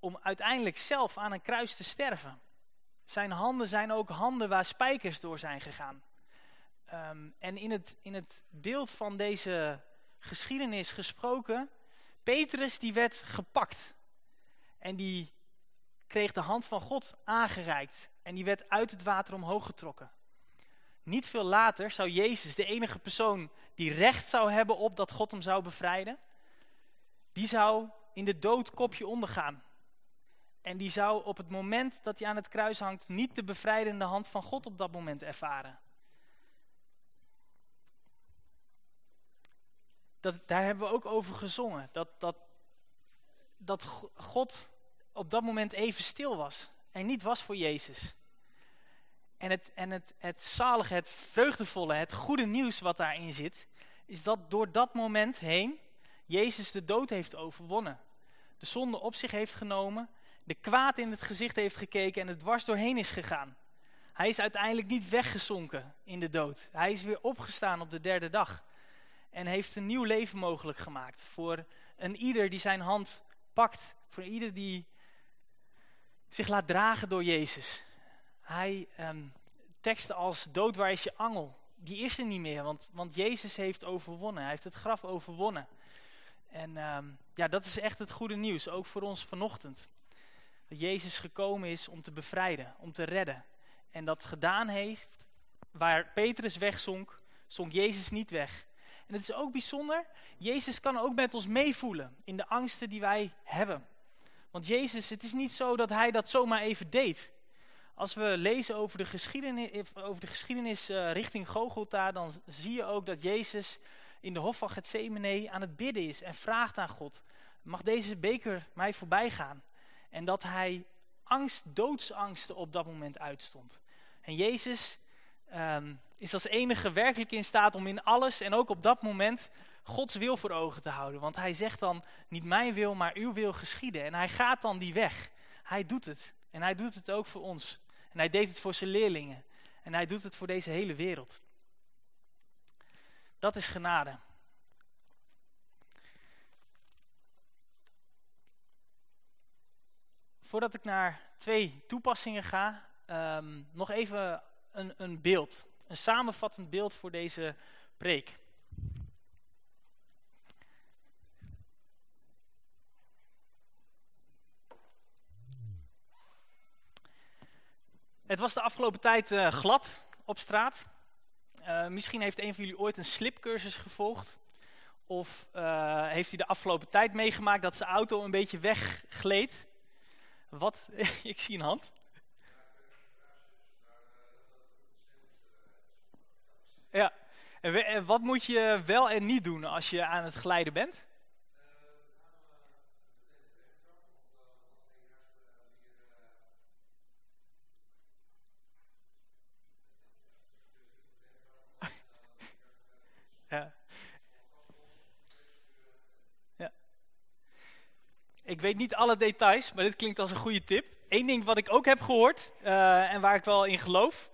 om uiteindelijk zelf aan een kruis te sterven. Zijn handen zijn ook handen waar spijkers door zijn gegaan. Um, en in het, in het beeld van deze geschiedenis gesproken, Petrus die werd gepakt. En die kreeg de hand van God aangereikt. En die werd uit het water omhoog getrokken. Niet veel later zou Jezus, de enige persoon die recht zou hebben op dat God hem zou bevrijden, die zou in de dood kopje ondergaan. En die zou op het moment dat hij aan het kruis hangt niet de bevrijdende hand van God op dat moment ervaren. dat, daar hebben we ook over gezongen. Dat, dat, dat God op dat moment even stil was. En niet was voor Jezus. En het, en het, het zalige, het vreugdevolle, het goede nieuws wat daarin zit... is dat door dat moment heen Jezus de dood heeft overwonnen. De zonde op zich heeft genomen, de kwaad in het gezicht heeft gekeken en het dwars doorheen is gegaan. Hij is uiteindelijk niet weggezonken in de dood. Hij is weer opgestaan op de derde dag en heeft een nieuw leven mogelijk gemaakt voor een ieder die zijn hand pakt, voor ieder die zich laat dragen door Jezus. Hij, um, teksten als dood waar is je angel, die is er niet meer, want, want Jezus heeft overwonnen, hij heeft het graf overwonnen. En um, ja, dat is echt het goede nieuws, ook voor ons vanochtend. Dat Jezus gekomen is om te bevrijden, om te redden. En dat gedaan heeft, waar Petrus wegzonk, zonk Jezus niet weg. En het is ook bijzonder, Jezus kan ook met ons meevoelen in de angsten die wij hebben. Want Jezus, het is niet zo dat hij dat zomaar even deed. Als we lezen over de geschiedenis, over de geschiedenis uh, richting Gogolta, dan zie je ook dat Jezus in de hof van Gethsemane aan het bidden is en vraagt aan God, mag deze beker mij voorbij gaan? En dat hij angst, doodsangsten op dat moment uitstond. En Jezus um, is als enige werkelijk in staat om in alles en ook op dat moment Gods wil voor ogen te houden. Want hij zegt dan, niet mijn wil, maar uw wil geschieden. En hij gaat dan die weg. Hij doet het. En hij doet het ook voor ons. En hij deed het voor zijn leerlingen. En hij doet het voor deze hele wereld. Dat is genade. Voordat ik naar twee toepassingen ga, ehm, nog even een, een beeld. Een samenvattend beeld voor deze preek. Het was de afgelopen tijd eh, glad op straat. Eh, misschien heeft een van jullie ooit een slipcursus gevolgd. Of eh, heeft hij de afgelopen tijd meegemaakt dat zijn auto een beetje weggleed. Wat? Ik zie een hand. Ja. En wat moet je wel en niet doen als je aan het glijden bent? Ja. ja. Ik weet niet alle details, maar dit klinkt als een goede tip. Eén ding wat ik ook heb gehoord uh, en waar ik wel in geloof.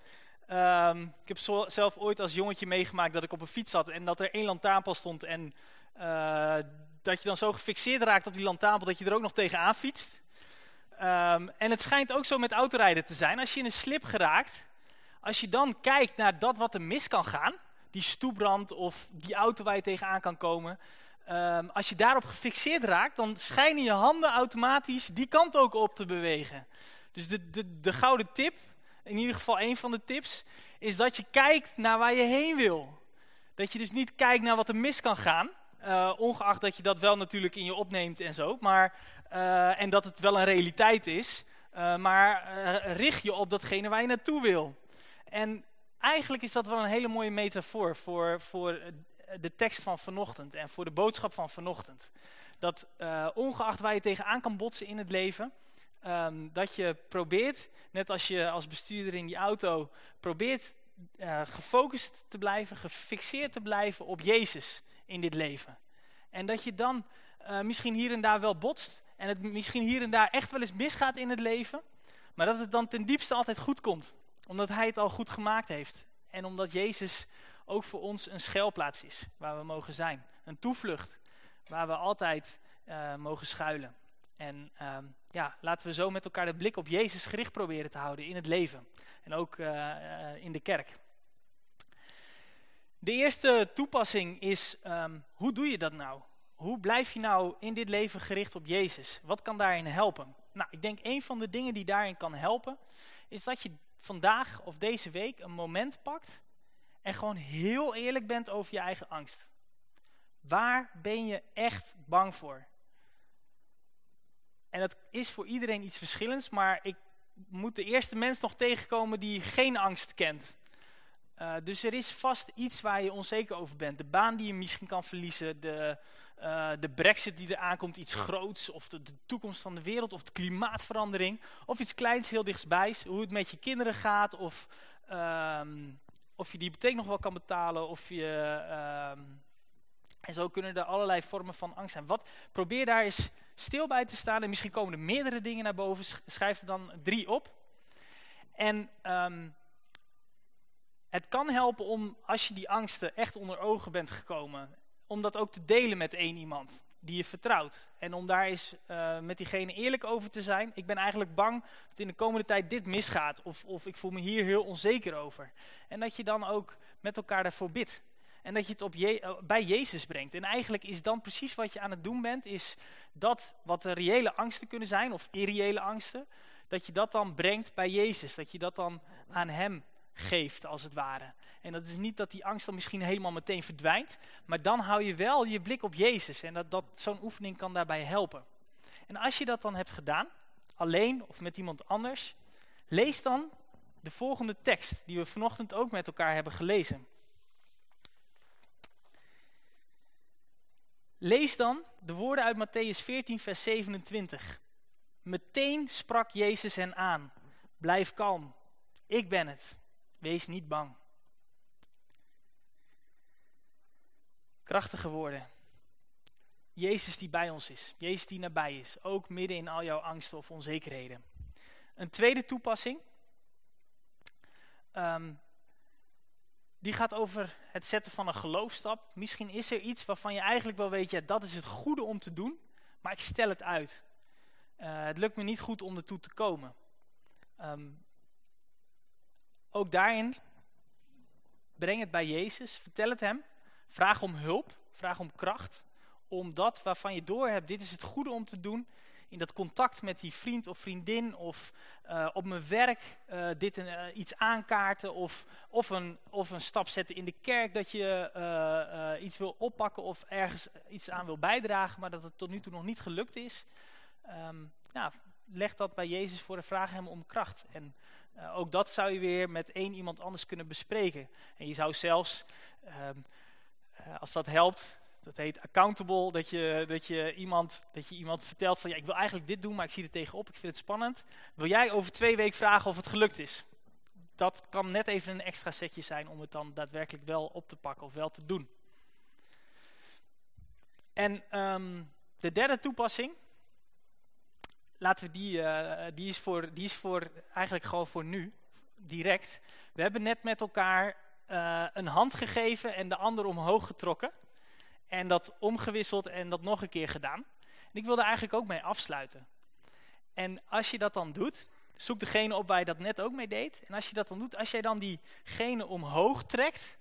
Um, ik heb zelf ooit als jongetje meegemaakt dat ik op een fiets zat en dat er één lantaarnpaal stond. En uh, dat je dan zo gefixeerd raakt op die lantaarnpaal dat je er ook nog tegenaan fietst. Um, en het schijnt ook zo met autorijden te zijn. Als je in een slip geraakt, als je dan kijkt naar dat wat er mis kan gaan, die stoeprand of die auto waar je tegenaan kan komen. Um, als je daarop gefixeerd raakt, dan schijnen je handen automatisch die kant ook op te bewegen. Dus de, de, de gouden tip, in ieder geval een van de tips, is dat je kijkt naar waar je heen wil. Dat je dus niet kijkt naar wat er mis kan gaan. Uh, ongeacht dat je dat wel natuurlijk in je opneemt en zo. Maar, uh, en dat het wel een realiteit is. Uh, maar richt je op datgene waar je naartoe wil. En eigenlijk is dat wel een hele mooie metafoor voor, voor de tekst van vanochtend en voor de boodschap van vanochtend. Dat uh, ongeacht waar je tegenaan kan botsen in het leven, um, dat je probeert, net als je als bestuurder in die auto, probeert uh, gefocust te blijven, gefixeerd te blijven op Jezus in dit leven. En dat je dan uh, misschien hier en daar wel botst en het misschien hier en daar echt wel eens misgaat in het leven, maar dat het dan ten diepste altijd goed komt omdat hij het al goed gemaakt heeft. En omdat Jezus ook voor ons een schuilplaats is waar we mogen zijn. Een toevlucht waar we altijd uh, mogen schuilen. En uh, ja, laten we zo met elkaar de blik op Jezus gericht proberen te houden in het leven. En ook uh, in de kerk. De eerste toepassing is, um, hoe doe je dat nou? Hoe blijf je nou in dit leven gericht op Jezus? Wat kan daarin helpen? Nou, ik denk een van de dingen die daarin kan helpen, is dat je vandaag of deze week een moment pakt en gewoon heel eerlijk bent over je eigen angst. Waar ben je echt bang voor? En dat is voor iedereen iets verschillends, maar ik moet de eerste mens nog tegenkomen die geen angst kent. Uh, dus er is vast iets waar je onzeker over bent. De baan die je misschien kan verliezen, de, uh, de brexit die er aankomt, iets groots, of de, toekomst van de wereld, of de klimaatverandering, of iets kleins heel dichtstbij, hoe het met je kinderen gaat, of, um, of je die hypotheek nog wel kan betalen, of je... Um, en zo kunnen er allerlei vormen van angst zijn. Wat, probeer daar eens stil bij te staan en misschien komen er meerdere dingen naar boven, schrijf er dan drie op. En... Um, het kan helpen om, als je die angsten echt onder ogen bent gekomen, om dat ook te delen met één iemand die je vertrouwt. En om daar eens uh, met diegene eerlijk over te zijn. Ik ben eigenlijk bang dat in de komende tijd dit misgaat. Of, of ik voel me hier heel onzeker over. En dat je dan ook met elkaar daarvoor bidt. En dat je het op je, uh, bij Jezus brengt. En eigenlijk is dan precies wat je aan het doen bent. Is dat wat de reële angsten kunnen zijn. Of irreële angsten. Dat je dat dan brengt bij Jezus. Dat je dat dan aan hem geeft, als het ware. En dat is niet dat die angst dan misschien helemaal meteen verdwijnt, maar dan hou je wel je blik op Jezus. En dat, dat, zo'n oefening kan daarbij helpen. En als je dat dan hebt gedaan, alleen of met iemand anders, lees dan de volgende tekst, die we vanochtend ook met elkaar hebben gelezen. Lees dan de woorden uit Matthäus 14, vers 27. Meteen sprak Jezus hen aan. Blijf kalm, ik ben het. Wees niet bang. Krachtige woorden. Jezus die bij ons is. Jezus die nabij is. Ook midden in al jouw angsten of onzekerheden. Een tweede toepassing. Um, die gaat over het zetten van een geloofstap. Misschien is er iets waarvan je eigenlijk wel weet, ja, dat is het goede om te doen, maar ik stel het uit. Uh, het lukt me niet goed om ertoe te komen. Um, ook daarin, breng het bij Jezus, vertel het hem, vraag om hulp, vraag om kracht, om dat waarvan je doorhebt, dit is het goede om te doen, in dat contact met die vriend of vriendin of eh, op mijn werk uh, dit uh, iets aankaarten of, of, een, of een stap zetten in de kerk dat je iets wil oppakken of ergens iets aan wil bijdragen, maar dat het tot nu toe nog niet gelukt is. Um, leg dat bij Jezus voor en vraag hem om kracht. En ook dat zou je weer met één iemand anders kunnen bespreken. En je zou zelfs, um, als dat helpt, dat heet accountable, dat je, dat, je iemand, dat je iemand vertelt van ja, ik wil eigenlijk dit doen, maar ik zie er tegenop, ik vind het spannend. Wil jij over twee weken vragen of het gelukt is? Dat kan net even een extra setje zijn om het dan daadwerkelijk wel op te pakken of wel te doen. En um, de derde toepassing, laten we die, uh, die, is voor, die is voor eigenlijk gewoon voor nu, direct. We hebben net met elkaar uh, een hand gegeven en de ander omhoog getrokken en dat omgewisseld en dat nog een keer gedaan. En ik wilde eigenlijk ook mee afsluiten. En als je dat dan doet, zoek degene op waar je dat net ook mee deed. En als je dat dan doet, als jij dan diegene omhoog trekt...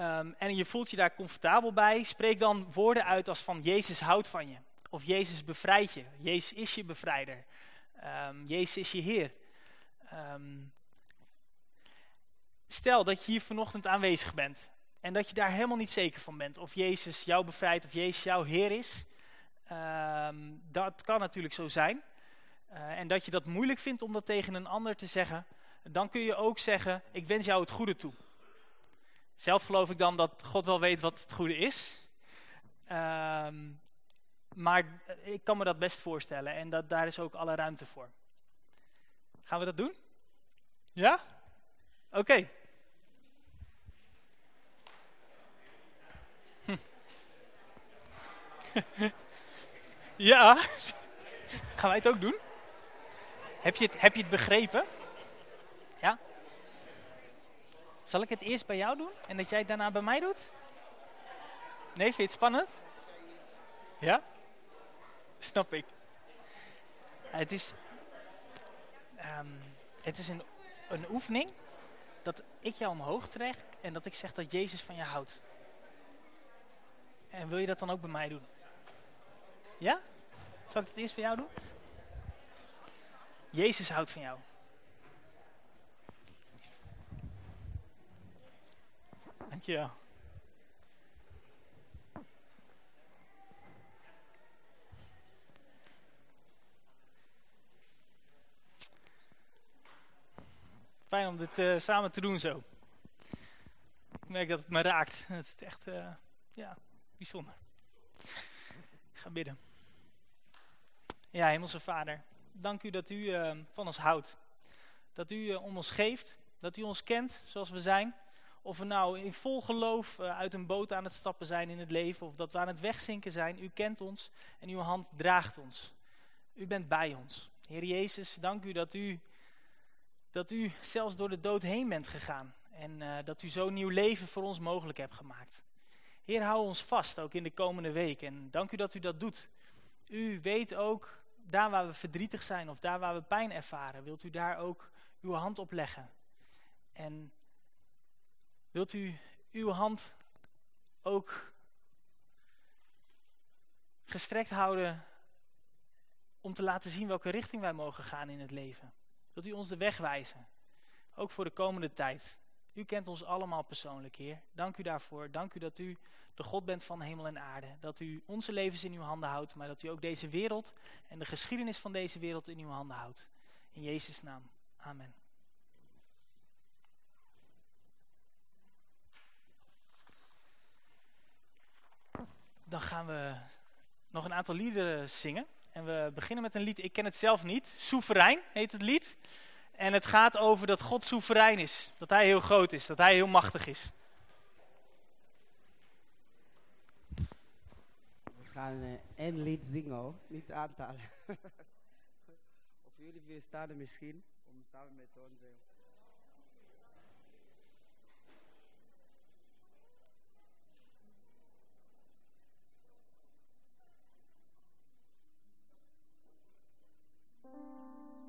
Um, en je voelt je daar comfortabel bij, spreek dan woorden uit als van Jezus houdt van je. Of Jezus bevrijdt je. Jezus is je bevrijder. Um, Jezus is je Heer. Um, stel dat je hier vanochtend aanwezig bent en dat je daar helemaal niet zeker van bent of Jezus jou bevrijdt of Jezus jouw Heer is. Um, dat kan natuurlijk zo zijn. Uh, en dat je dat moeilijk vindt om dat tegen een ander te zeggen. Dan kun je ook zeggen, ik wens jou het goede toe. Zelf geloof ik dan dat God wel weet wat het goede is. Um, maar ik kan me dat best voorstellen. En dat, daar is ook alle ruimte voor. Gaan we dat doen? Ja? Oké. ja, gaan wij het ook doen? Heb je het, heb je het begrepen? Ja? Zal ik het eerst bij jou doen en dat jij het daarna bij mij doet? Nee, vind je het spannend? Ja? Snap ik. Het is, um, het is een, een oefening dat ik jou omhoog trek en dat ik zeg dat Jezus van je houdt. En wil je dat dan ook bij mij doen? Ja? Zal ik het eerst bij jou doen? Jezus houdt van jou. Dankjewel. Fijn om dit uh, samen te doen zo. Ik merk dat het me raakt. Het is echt, uh, ja, bijzonder. Ik ga bidden. Ja, Hemelse Vader, dank u dat u uh, van ons houdt. Dat u uh, om ons geeft, dat u ons kent zoals we zijn. Of we nou in vol geloof uh, uit een boot aan het stappen zijn in het leven, of dat we aan het wegzinken zijn. U kent ons en uw hand draagt ons. U bent bij ons. Heer Jezus, dank u dat u, dat u zelfs door de dood heen bent gegaan. En dat u zo'n nieuw leven voor ons mogelijk hebt gemaakt. Heer, hou ons vast, ook in de komende week. En dank u dat u dat doet. U weet ook, daar waar we verdrietig zijn of daar waar we pijn ervaren, wilt u daar ook uw hand op leggen. En wilt u uw hand ook gestrekt houden om te laten zien welke richting wij mogen gaan in het leven. Wilt u ons de weg wijzen, ook voor de komende tijd. U kent ons allemaal persoonlijk, Heer. Dank u daarvoor. Dank u dat u de God bent van hemel en aarde. Dat u onze levens in uw handen houdt, maar dat u ook deze wereld en de geschiedenis van deze wereld in uw handen houdt. In Jezus' naam. Amen. Dan gaan we nog een aantal liederen zingen. En we beginnen met een lied, ik ken het zelf niet. Soeverein heet het lied en het gaat over dat God soeverein is. Dat hij heel groot is, dat hij heel machtig is. We gaan één lied zingen, niet aantal. of jullie willen staan misschien, om samen met ons... Thank you.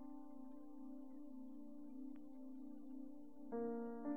Thank you.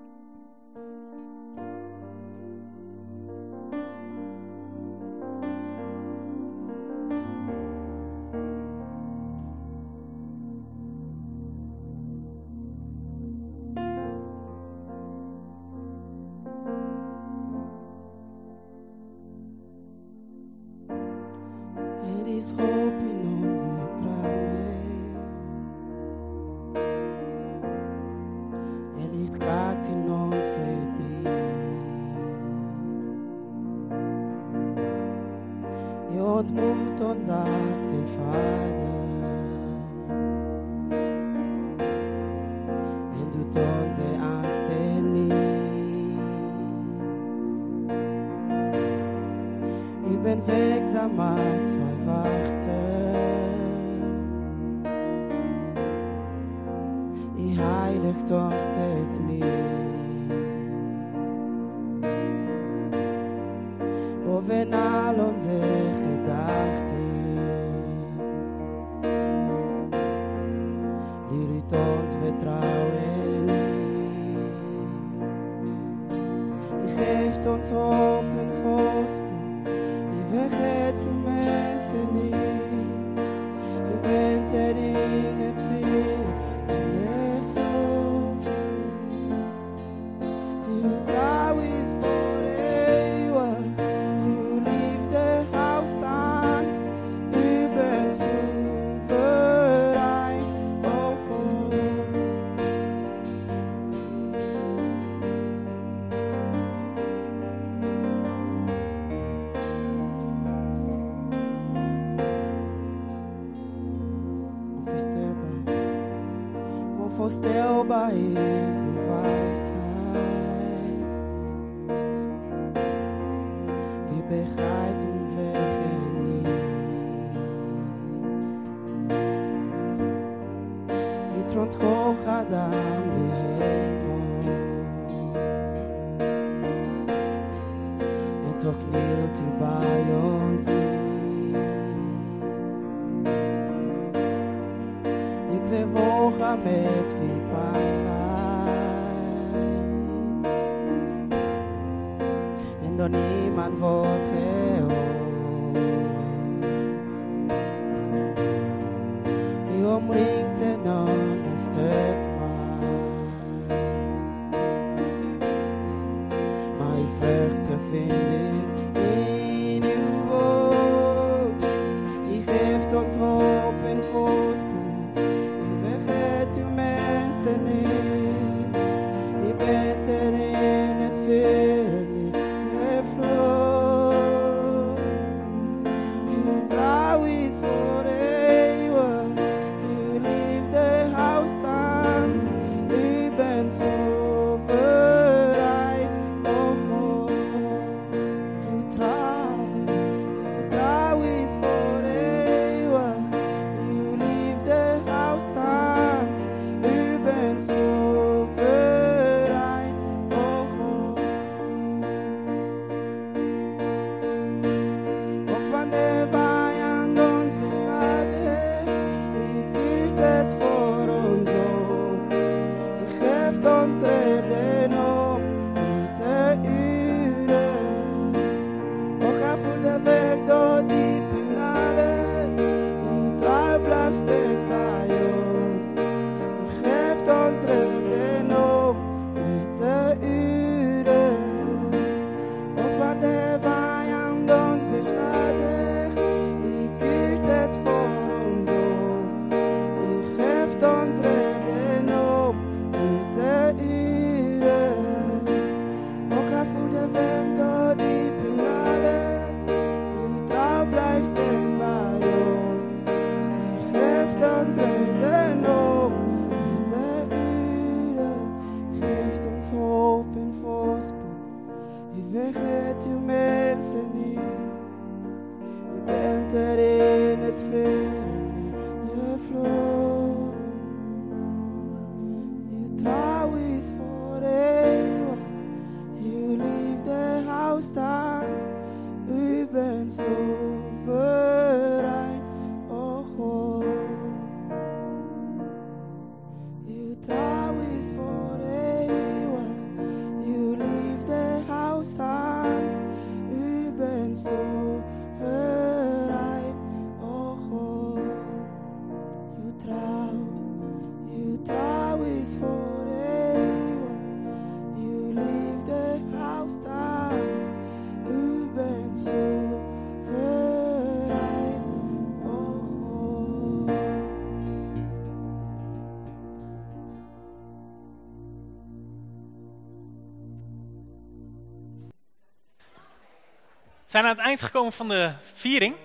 Zijn aan het eind gekomen van de viering.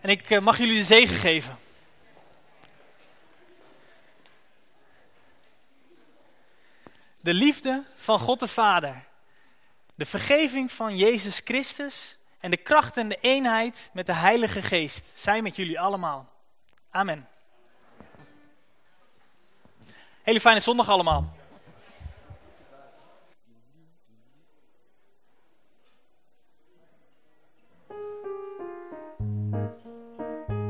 En ik eh, mag jullie de zegen geven. De liefde van God de Vader, de vergeving van Jezus Christus en de kracht en de eenheid met de Heilige Geest zijn met jullie allemaal. Amen. Hele fijne zondag allemaal.